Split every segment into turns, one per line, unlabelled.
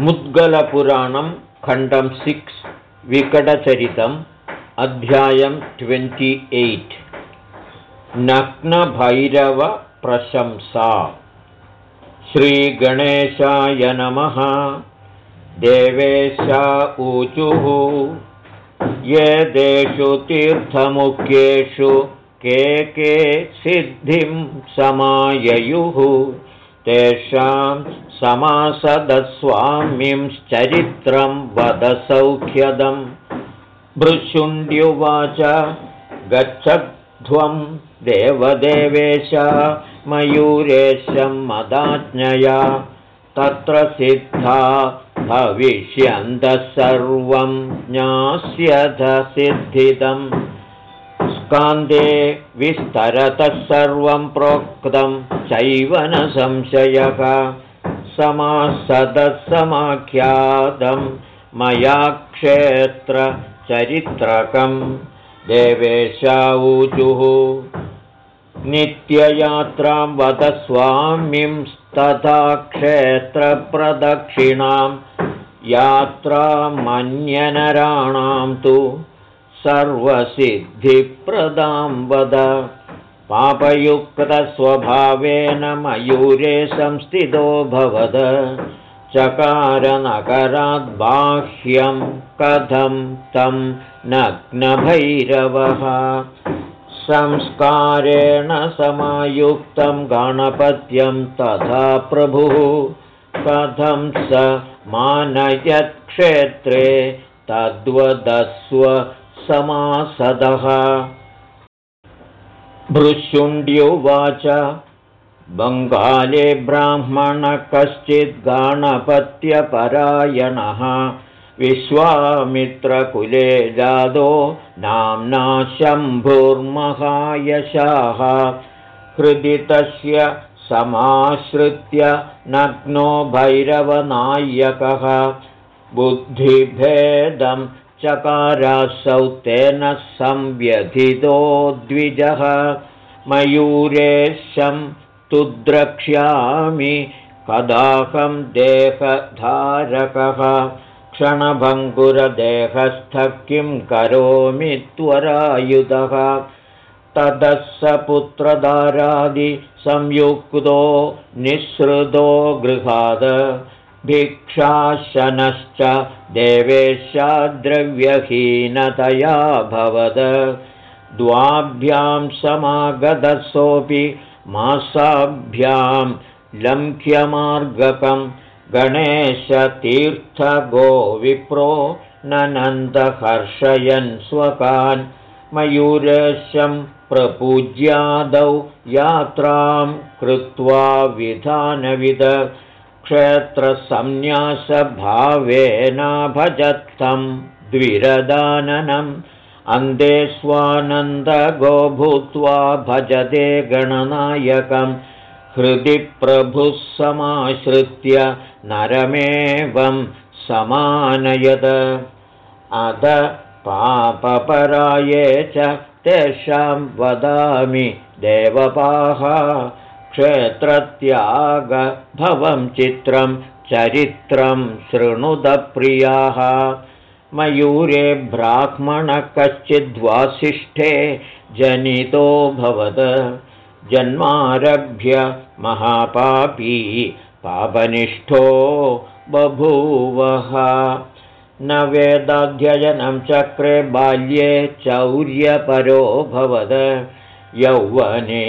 मुद्गलपुराणं खण्डं सिक्स् विकटचरितम् अध्यायं twenty eight. नग्नभैरवप्रशंसा। श्रीगणेशाय नमः। देवेशा ऊचुः। ये देषु तीर्थमुख्येषु के के सिद्धिं समाययुः तेषां समासदस्वामिंश्चरित्रं वदसौख्यदम् भृशुण्ड्युवाच गच्छध्वं देवदेवेश मयूरेशं मदाज्ञया तत्र सिद्धा भविष्यन्तः सर्वं ज्ञास्यथ सिद्धिदम् स्कान्दे विस्तरतः सर्वं प्रोक्तं। चैव न संशयः। समासदसमाख्यातं मया क्षेत्रचरित्रकं देवेशाऊचुः। नित्ययात्रां वद स्वामिंस्तथा क्षेत्रप्रदक्षिणां। यात्रामन्यनराणां तु सर्वसिद्धिप्रदां वद। पापयुक्तस्वभावेन मयूरे संस्थितो भवद। चकारनकराद्बाह्यं कथं तं नग्नभैरवः। संस्कारेण समायुक्तं गणपत्यं तथा प्रभुः। कथं स मानयत्क्षेत्रे तद्वदस्व समासदः भृशुण्ड्युवाच बङ्गाले ब्राह्मण कश्चित् गणपत्यपरायणः। विश्वामित्रकुले जादो नाम्ना शम्भुर्महायशाः। हृदि तस्य समाश्रित्य नग्नो भैरवनायकः। बुद्धिभेदं चकारासौ तेन संव्यथितो द्विजः। मयूरेशं तु द्रक्ष्यामि कदाहं देहधारकः। क्षणभङ्गुरदेहस्थ किं करोमि त्वरायुधः। ततः स पुत्रधारादिसंयुक्तो निःसृतो गृहाद भिक्षाशनश्च देवेशाद्रव्यहीनतया भवद। द्वाभ्यां समागतसोऽपि मासाभ्यां लङ्घ्यमार्गकं गणेशतीर्थगो विप्रो ननन्दहर्षयन् स्वकान् मयूरेशं प्रपूज्यादौ यात्रां कृत्वा विधानविद क्षेत्रसंन्यासभावेन भजत्तं द्विरदाननम्। अन्धे स्वानन्दगो भूत्वा भजते गणनायकं हृदि प्रभुः समाश्रित्य नरमेवं समानयद। अध पापपराये च तेषां वदामि देवपाः क्षेत्रत्यागभवं चित्रं चरित्रं शृणुदप्रियाः। मयूरे ब्राह्मणः कश्चिद्वासिष्ठे जनितो भवद। जन्मारभ्य महापापी पापनिष्ठो बभूवः। न वेदाध्ययनं चक्रे बाल्ये चौर्यपरो भवद यौवने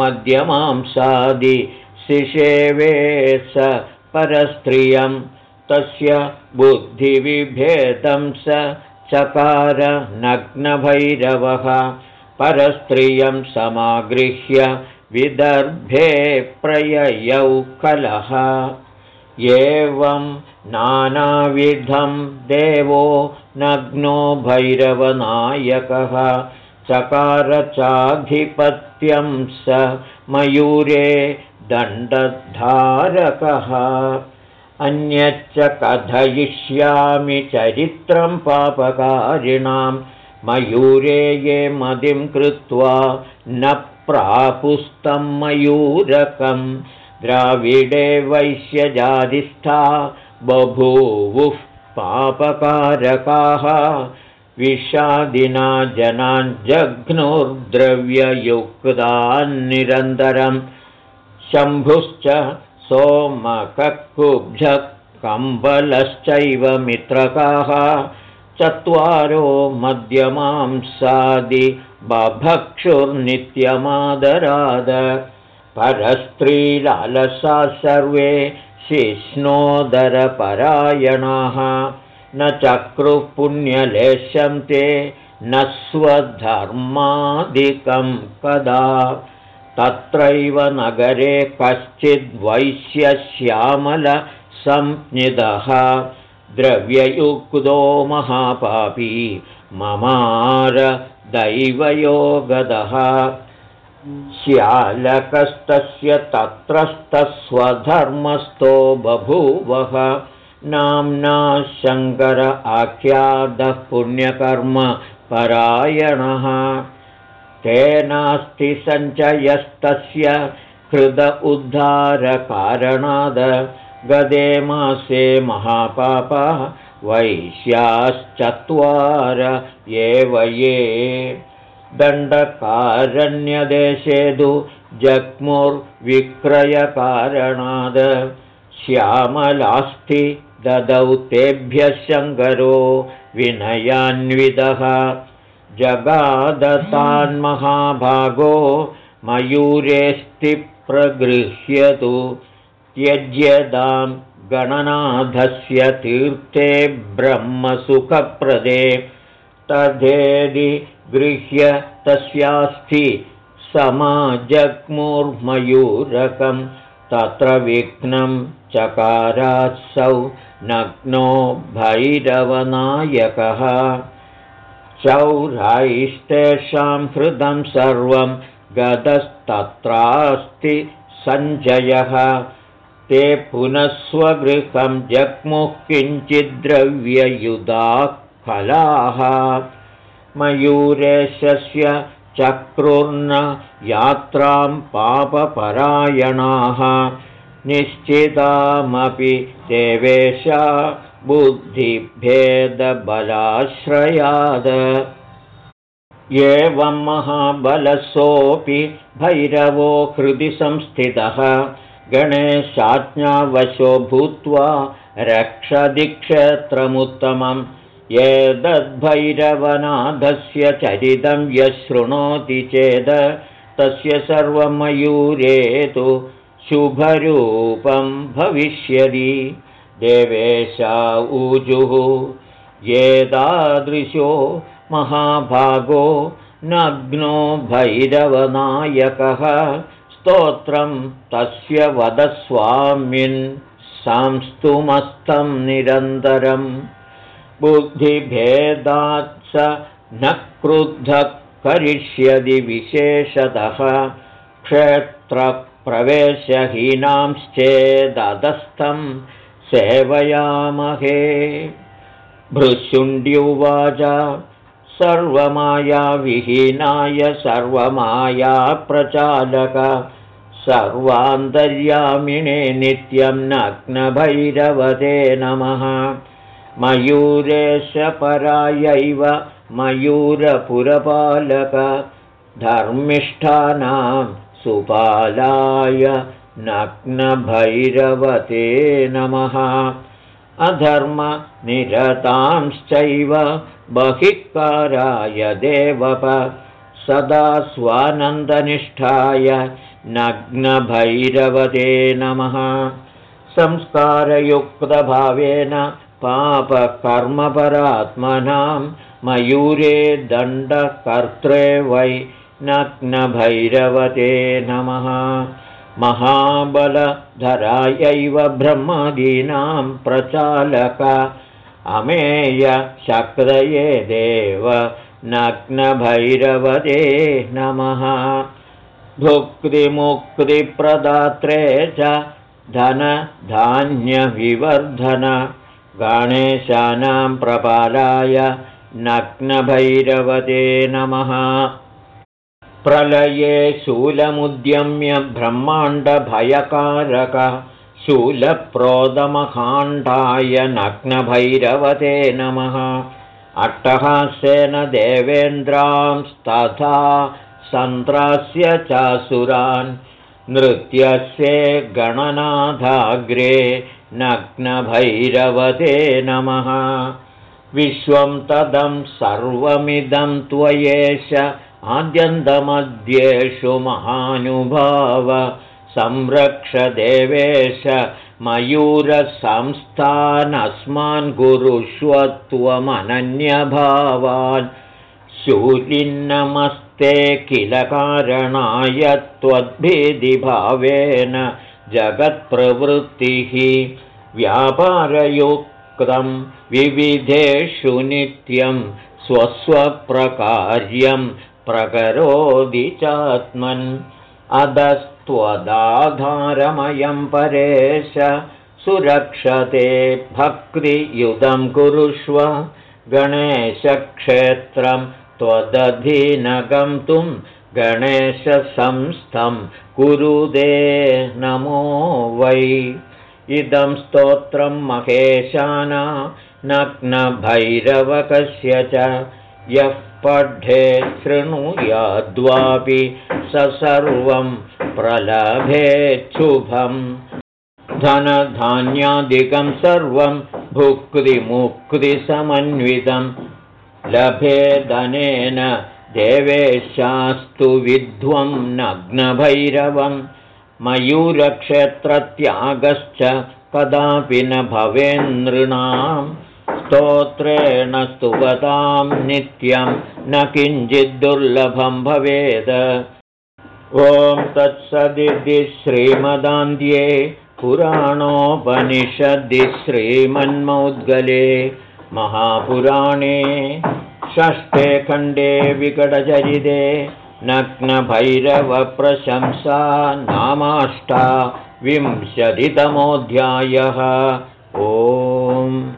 मध्यमांसादि शिषेवे स परस्त्रियं तस्य बुद्धिविभेदं स चकार नग्नभैरवः परस्त्रियं समागृह्य विदर्भे प्रययौ कलः एवं नानाविधं देवो नग्नो भैरवनायकः चकारचाधिपत्यं स मयूरे दण्डधारकः। अन्यच्च कथयिष्यामि चरित्रं पापकारिणां। मयूरे ये मदिं कृत्वा न प्रापुस्तं मयूरकं। द्राविडे वैश्यजाधिष्ठा बभूवुः पापकारकाः विषादिना जनान् जघ्नुर्द्रव्ययुक्तान्निरन्तरं शम्भुश्च कम्बलश्चैव मित्रकाः। चत्वारो मध्यमांसादि बभक्षुर्नित्यमादराद। परस्त्रीलालसा सर्वे शिष्णोदरपरायणाः न चक्रुपुण्यलेशं ते न स्वधर्मादिकं कदा। तत्रैव नगरे कश्चिद्वैश्यश्यामलसंज्ञितः द्रव्ययुक्तो महापापी ममार दैवयोगदः। श्यालकस्तस्य तत्रस्तस्वधर्मस्थो बभूवः नाम्ना शङ्कर आख्यातः पुण्यकर्म परायणः। तेनास्ति सञ्चयस्तस्य हृद उद्धारकारणाद। गदे मासे महापापः वैश्याश्चत्वार एव ये दण्डकारण्यदेशे तु जग्मुर्विक्रयकारणाद्। श्यामलास्ति ददौ तेभ्यः शङ्करो विनयान्वितः। जगादतान्महाभागो मयूरेस्ति प्रगृह्यतु। त्यज्यतां गणनाथस्य तीर्थे ब्रह्मसुखप्रदे। तथेदि गृह्य तस्यास्थि समाजग्मुर्मयूरकं तत्र विघ्नं चकारात्सौ नग्नो भैरवनायकः। चौरायिस्तेषां हृदं सर्वं गतस्तत्रास्ति सञ्जयः। ते पुनः स्वगृहं जग्मुः किञ्चिद्द्रव्ययुधाः फलाः मयूरेशस्य चक्रुर्न यात्रां पापपरायणाः निश्चितामपि देवेशा बुद्धिभेदबलाश्रयाद। एवं महाबलसोऽपि भैरवो हृदि संस्थितः। गणेशाज्ञावशो भूत्वा रक्षदिक्षेत्रमुत्तमम्। एतद्भैरवनाथस्य चरितं यशृणोति चेद तस्य सर्वमयूरे तु शुभरूपं भविष्यति। देवेशा ऊजुः एतादृशो महाभागो नग्नो भैरवनायकः। स्तोत्रं तस्य वदस्वामिन् संस्तुमस्तं निरन्तरं। बुद्धिभेदात् स न क्रुद्धः करिष्यति विशेषतः क्षेत्रप्रवेशहीनांश्चेदधस्थं सेवयामहे। भृशुण्ड्युवाच सर्वमायाविहीनाय सर्वमायाप्रचालक सर्वान्तर्यामिणे नित्यं नग्नभैरवते नमः। मयूरेशपरायैव मयूरपुरपालक धर्मिष्ठानां सुपालाय नग्नभैरवते नमः। अधर्मनिरतांश्चैव बहिःकाराय देवप। सदा स्वानन्दनिष्ठाय नग्नभैरवते नमः। संस्कारयुक्तभावेन पापकर्मपरात्मनां मयूरे दण्डकर्त्रे वै नग्नभैरवते नमः। महाबलधरायैव ब्रह्मादीनां प्रचालक। अमेयशक्तये देव नग्नभैरवते नमः। भुक्तिमुक्तिप्रदात्रे च धनधान्यविवर्धन। गणेशानां प्रपालाय नग्नभैरवते नमः प्रलये शूलमुद्यम्य ब्रह्माण्डभयकारक शूलप्रोदमकाण्डाय नग्नभैरवते नमः। अट्टहास्येन देवेन्द्रांस्तथा सन्त्रास्य चासुरान् नृत्यस्य गणनाथाग्रे नग्नभैरवते नमः। विश्वं तदं सर्वमिदं त्वयेश आद्यन्तमध्येषु महानुभाव संरक्ष देवेश मयूरसंस्थानस्मान् गुरुष्वत्वमनन्यभावान्। शूलिन्नमस्ते किल कारणाय त्वद्भिधिभावेन जगत्प्रवृत्तिः। व्यापारयुक्तं विविधेषु नित्यं स्वस्वप्रकार्यं प्रकरोति चात्मन्। अधस्त्वदाधारमयं परेश सुरक्षते भक्तियुधं कुरुष्व। गणेशक्षेत्रं त्वदधिनगन्तुं गणेशसंस्थं कुरुदे नमो वै। इदं स्तोत्रं महेशाना नग्नभैरवकस्य च। यः पढे शृणुयाद्वापि स सर्वं प्रलभेच्छुभम् धनधान्यादिकं सर्वं भुक्तिमुक्तिसमन्वितं। लभेदनेन देवेशास्तु विध्वं नग्नभैरवं। मयूरक्षेत्रत्यागश्च कदापि न भवेन्नृणाम् स्तोत्रेण स्तुवतां नित्यं न किञ्चिद्दुर्लभं भवेद। ॐ तत्सदिति श्रीमदान्ध्ये पुराणोपनिषदि श्रीमन्मौद्गले महापुराणे षष्ठे खण्डे विकटचरिते नग्नभैरवप्रशंसा नामाष्टा विंशतितमोऽध्यायः ओम्